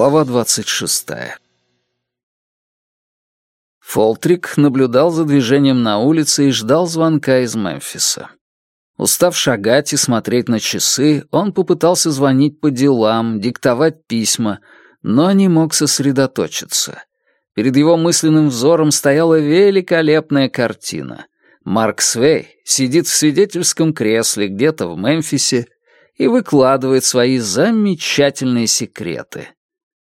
Глава двадцать шестая. Фолтрик наблюдал за движением на улице и ждал звонка из Мемфиса. Устав шагать и смотреть на часы, он попытался звонить по делам, диктовать письма, но не мог сосредоточиться. Перед его мысленным взором стояла великолепная картина. Марк Свей сидит в свидетельском кресле где-то в Мемфисе и выкладывает свои замечательные секреты.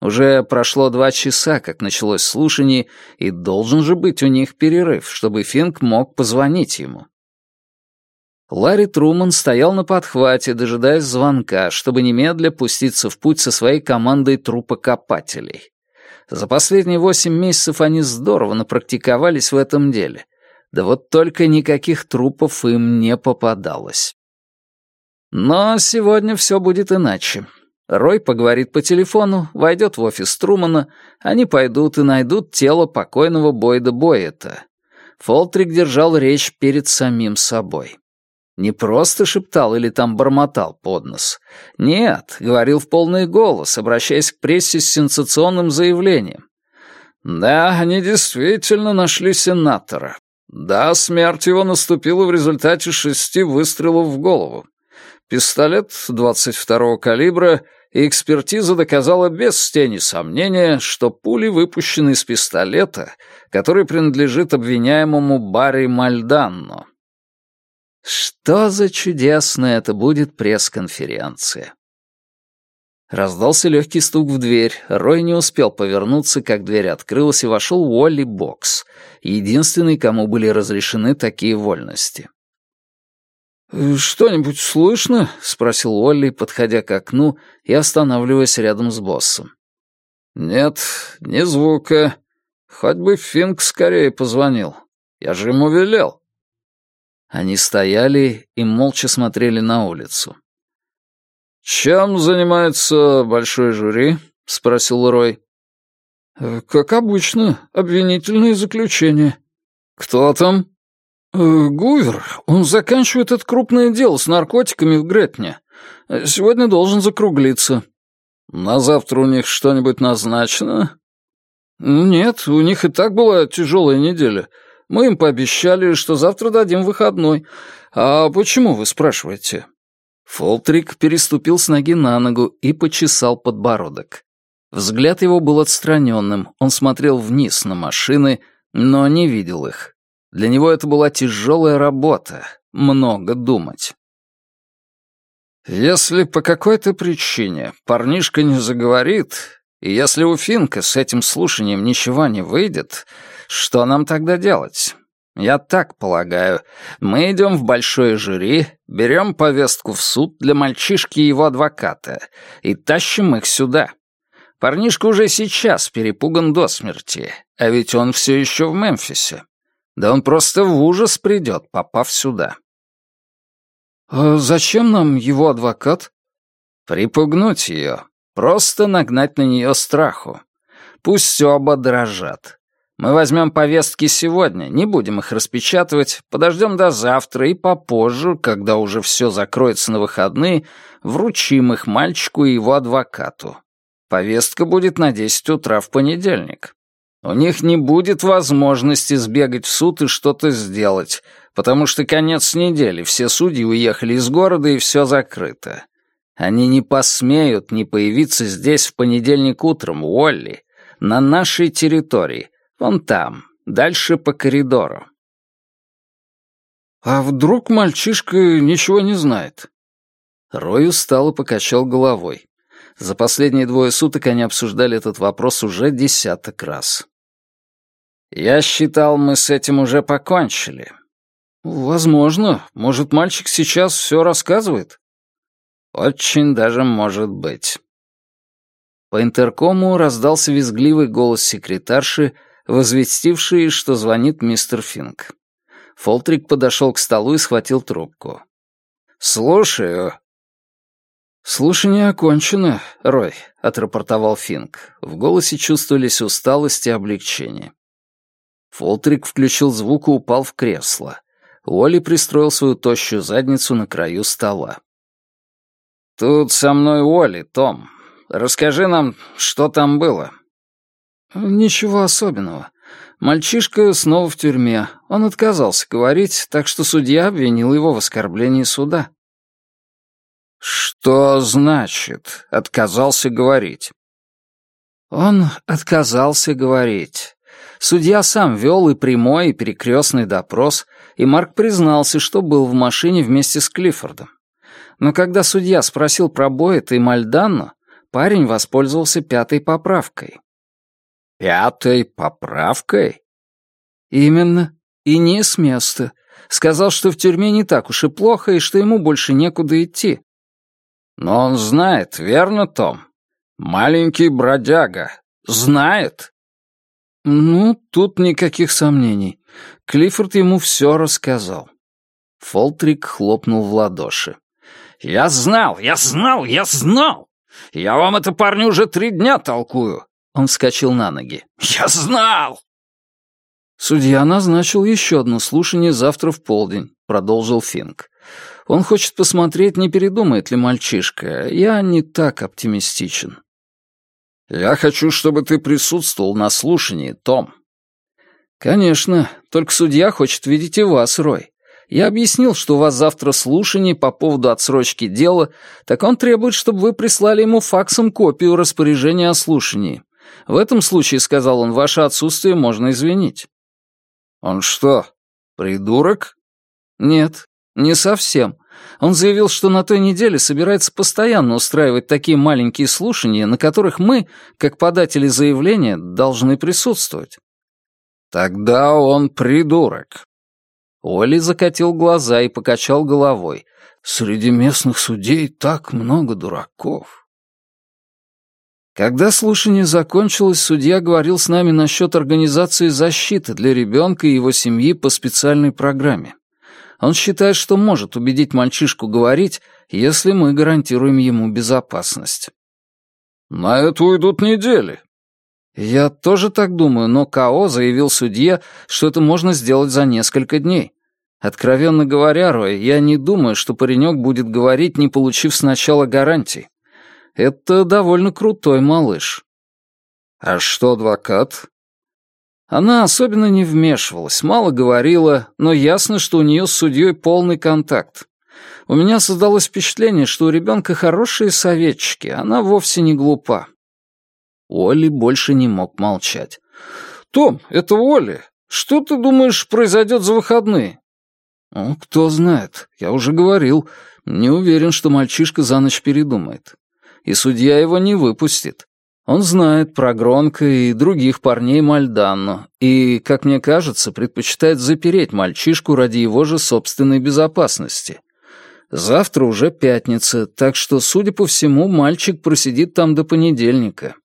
Уже прошло два часа, как началось слушание, и должен же быть у них перерыв, чтобы Финк мог позвонить ему. Ларри Труман стоял на подхвате, дожидаясь звонка, чтобы немедля пуститься в путь со своей командой трупокопателей. За последние восемь месяцев они здорово напрактиковались в этом деле. Да вот только никаких трупов им не попадалось. Но сегодня все будет иначе. Рой поговорит по телефону, войдет в офис Трумана, они пойдут и найдут тело покойного Бойда Бойета. Фолтрик держал речь перед самим собой. Не просто шептал или там бормотал под нос. Нет, говорил в полный голос, обращаясь к прессе с сенсационным заявлением. Да, они действительно нашли сенатора. Да, смерть его наступила в результате шести выстрелов в голову. Пистолет 22-го калибра — экспертиза доказала без тени сомнения, что пули выпущены из пистолета, который принадлежит обвиняемому Барри Мальданно. Что за чудесная это будет пресс-конференция. Раздался легкий стук в дверь. Рой не успел повернуться, как дверь открылась, и вошел Уолли Бокс, единственный, кому были разрешены такие вольности. «Что-нибудь слышно?» — спросил Олли, подходя к окну и останавливаясь рядом с боссом. «Нет, ни звука. Хоть бы Финк скорее позвонил. Я же ему велел». Они стояли и молча смотрели на улицу. «Чем занимается большой жюри?» — спросил Рой. «Как обычно, обвинительные заключения». «Кто там?» Э, «Гувер, он заканчивает это крупное дело с наркотиками в Гретне. Сегодня должен закруглиться». «На завтра у них что-нибудь назначено?» «Нет, у них и так была тяжелая неделя. Мы им пообещали, что завтра дадим выходной. А почему, вы спрашиваете?» Фолтрик переступил с ноги на ногу и почесал подбородок. Взгляд его был отстраненным, он смотрел вниз на машины, но не видел их. Для него это была тяжелая работа, много думать. Если по какой-то причине парнишка не заговорит, и если у Финка с этим слушанием ничего не выйдет, что нам тогда делать? Я так полагаю. Мы идем в большое жюри, берем повестку в суд для мальчишки и его адвоката и тащим их сюда. Парнишка уже сейчас перепуган до смерти, а ведь он все еще в Мемфисе. Да он просто в ужас придет, попав сюда. «А зачем нам его адвокат?» «Припугнуть ее. Просто нагнать на нее страху. Пусть оба дрожат. Мы возьмем повестки сегодня, не будем их распечатывать, подождем до завтра и попозже, когда уже все закроется на выходные, вручим их мальчику и его адвокату. Повестка будет на 10 утра в понедельник. У них не будет возможности сбегать в суд и что-то сделать, потому что конец недели, все судьи уехали из города и все закрыто. Они не посмеют не появиться здесь в понедельник утром, Уолли, на нашей территории, вон там, дальше по коридору. А вдруг мальчишка ничего не знает? Рой устал и покачал головой. За последние двое суток они обсуждали этот вопрос уже десяток раз. «Я считал, мы с этим уже покончили». «Возможно. Может, мальчик сейчас все рассказывает?» «Очень даже может быть». По интеркому раздался визгливый голос секретарши, возвестивший, что звонит мистер Финк. Фолтрик подошел к столу и схватил трубку. «Слушаю». «Слушание окончено, Рой», — отрапортовал Финк. В голосе чувствовались усталость и облегчение. Фолтрик включил звук и упал в кресло. Уолли пристроил свою тощую задницу на краю стола. «Тут со мной Уолли, Том. расскажи нам, что там было». «Ничего особенного. Мальчишка снова в тюрьме. Он отказался говорить, так что судья обвинил его в оскорблении суда». «Что значит «отказался говорить»?» Он отказался говорить. Судья сам вел и прямой, и перекрестный допрос, и Марк признался, что был в машине вместе с Клиффордом. Но когда судья спросил про Боэта и Мальданну, парень воспользовался пятой поправкой. «Пятой поправкой?» «Именно. И не с места. Сказал, что в тюрьме не так уж и плохо, и что ему больше некуда идти». «Но он знает, верно, Том? Маленький бродяга. Знает?» «Ну, тут никаких сомнений. Клиффорд ему все рассказал». Фолтрик хлопнул в ладоши. «Я знал, я знал, я знал! Я вам это, парни, уже три дня толкую!» Он вскочил на ноги. «Я знал!» «Судья назначил еще одно слушание завтра в полдень», — продолжил Финк. «Он хочет посмотреть, не передумает ли мальчишка. Я не так оптимистичен». «Я хочу, чтобы ты присутствовал на слушании, Том». «Конечно, только судья хочет видеть и вас, Рой. Я объяснил, что у вас завтра слушание по поводу отсрочки дела, так он требует, чтобы вы прислали ему факсом копию распоряжения о слушании. В этом случае, сказал он, ваше отсутствие можно извинить». «Он что, придурок?» «Нет, не совсем. Он заявил, что на той неделе собирается постоянно устраивать такие маленькие слушания, на которых мы, как податели заявления, должны присутствовать». «Тогда он придурок», Оли закатил глаза и покачал головой. «Среди местных судей так много дураков». Когда слушание закончилось, судья говорил с нами насчет организации защиты для ребенка и его семьи по специальной программе. Он считает, что может убедить мальчишку говорить, если мы гарантируем ему безопасность. «На это уйдут недели», я тоже так думаю, но К.O. заявил судье, что это можно сделать за несколько дней. Откровенно говоря, Рой, я не думаю, что паренек будет говорить, не получив сначала гарантий. Это довольно крутой малыш. А что адвокат? Она особенно не вмешивалась, мало говорила, но ясно, что у нее с судьей полный контакт. У меня создалось впечатление, что у ребенка хорошие советчики, она вовсе не глупа. Олли больше не мог молчать. «Том, это Олли. Что ты думаешь произойдет за выходные?» «Ну, кто знает. Я уже говорил. Не уверен, что мальчишка за ночь передумает. И судья его не выпустит. Он знает про Гронка и других парней Мальданно, и, как мне кажется, предпочитает запереть мальчишку ради его же собственной безопасности. Завтра уже пятница, так что, судя по всему, мальчик просидит там до понедельника.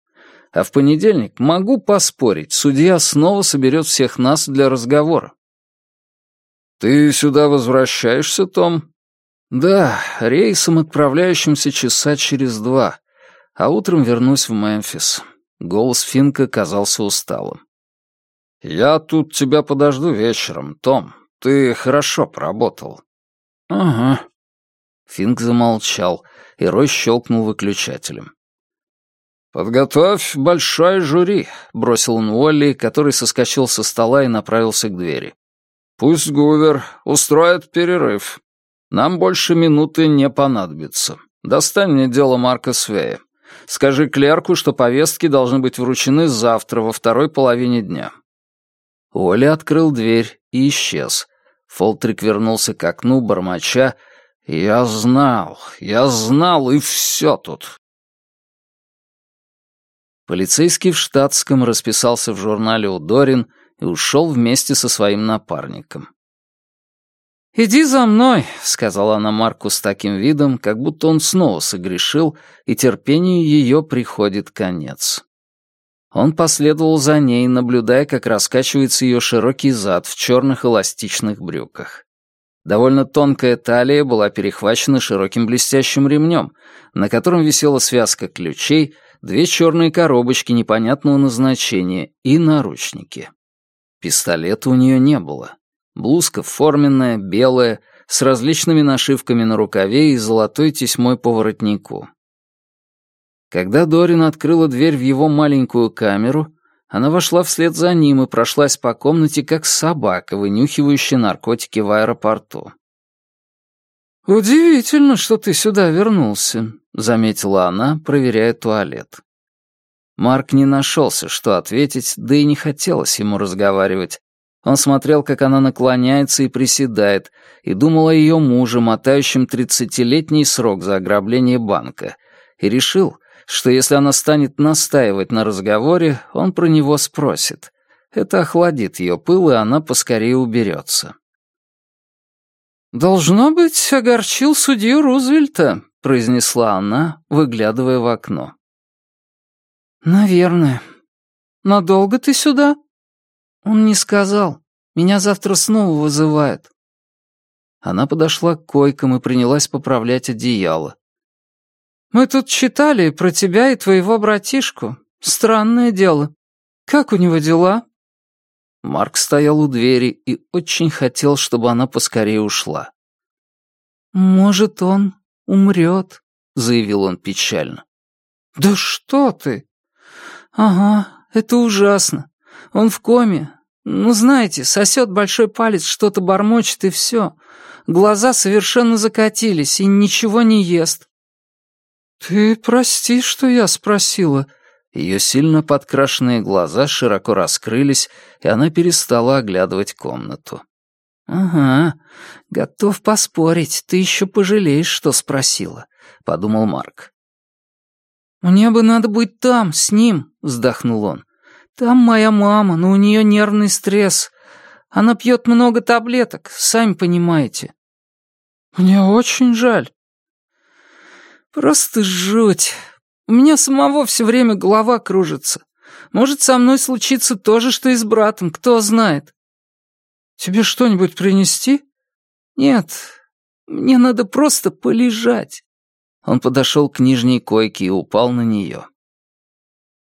А в понедельник, могу поспорить, судья снова соберет всех нас для разговора. «Ты сюда возвращаешься, Том?» «Да, рейсом, отправляющимся часа через два, а утром вернусь в Мемфис». Голос Финка казался усталым. «Я тут тебя подожду вечером, Том. Ты хорошо поработал». «Ага». Финк замолчал, и Рой щелкнул выключателем. «Подготовь большое жюри», — бросил он Уолли, который соскочил со стола и направился к двери. «Пусть Гувер устроит перерыв. Нам больше минуты не понадобится. Достань мне дело Марка Свея. Скажи клерку, что повестки должны быть вручены завтра во второй половине дня». Уолли открыл дверь и исчез. Фолтрик вернулся к окну, бормоча. «Я знал, я знал, и все тут. Полицейский в штатском расписался в журнале у Дорин и ушел вместе со своим напарником. «Иди за мной», — сказала она Марку с таким видом, как будто он снова согрешил, и терпению ее приходит конец. Он последовал за ней, наблюдая, как раскачивается ее широкий зад в черных эластичных брюках. Довольно тонкая талия была перехвачена широким блестящим ремнем, на котором висела связка ключей, две черные коробочки непонятного назначения и наручники. Пистолета у нее не было. Блузка форменная, белая, с различными нашивками на рукаве и золотой тесьмой по воротнику. Когда Дорин открыла дверь в его маленькую камеру, она вошла вслед за ним и прошлась по комнате, как собака, вынюхивающая наркотики в аэропорту. «Удивительно, что ты сюда вернулся», — заметила она, проверяя туалет. Марк не нашелся, что ответить, да и не хотелось ему разговаривать. Он смотрел, как она наклоняется и приседает, и думал о ее муже, мотающем тридцатилетний срок за ограбление банка, и решил, что если она станет настаивать на разговоре, он про него спросит. Это охладит ее пыл, и она поскорее уберется. «Должно быть, огорчил судью Рузвельта», — произнесла она, выглядывая в окно. «Наверное. Надолго ты сюда?» «Он не сказал. Меня завтра снова вызывают». Она подошла к койкам и принялась поправлять одеяло. Мы тут читали про тебя и твоего братишку. Странное дело. Как у него дела?» Марк стоял у двери и очень хотел, чтобы она поскорее ушла. «Может, он умрет», — заявил он печально. «Да что ты!» «Ага, это ужасно. Он в коме. Ну, знаете, сосет большой палец, что-то бормочет и все. Глаза совершенно закатились и ничего не ест. «Ты прости, что я спросила». Ее сильно подкрашенные глаза широко раскрылись, и она перестала оглядывать комнату. «Ага, готов поспорить, ты еще пожалеешь, что спросила», — подумал Марк. «Мне бы надо быть там, с ним», — вздохнул он. «Там моя мама, но у нее нервный стресс. Она пьет много таблеток, сами понимаете». «Мне очень жаль». «Просто жуть. У меня самого все время голова кружится. Может, со мной случится то же, что и с братом, кто знает». «Тебе что-нибудь принести?» «Нет, мне надо просто полежать». Он подошел к нижней койке и упал на нее.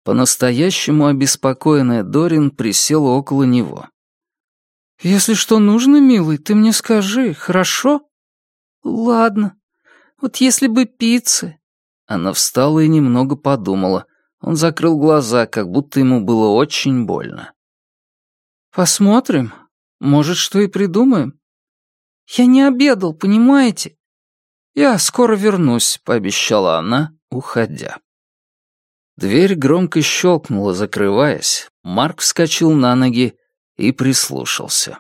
По-настоящему обеспокоенная Дорин присела около него. «Если что нужно, милый, ты мне скажи, хорошо?» «Ладно», вот если бы пиццы...» Она встала и немного подумала. Он закрыл глаза, как будто ему было очень больно. «Посмотрим. Может, что и придумаем. Я не обедал, понимаете? Я скоро вернусь», — пообещала она, уходя. Дверь громко щелкнула, закрываясь. Марк вскочил на ноги и прислушался.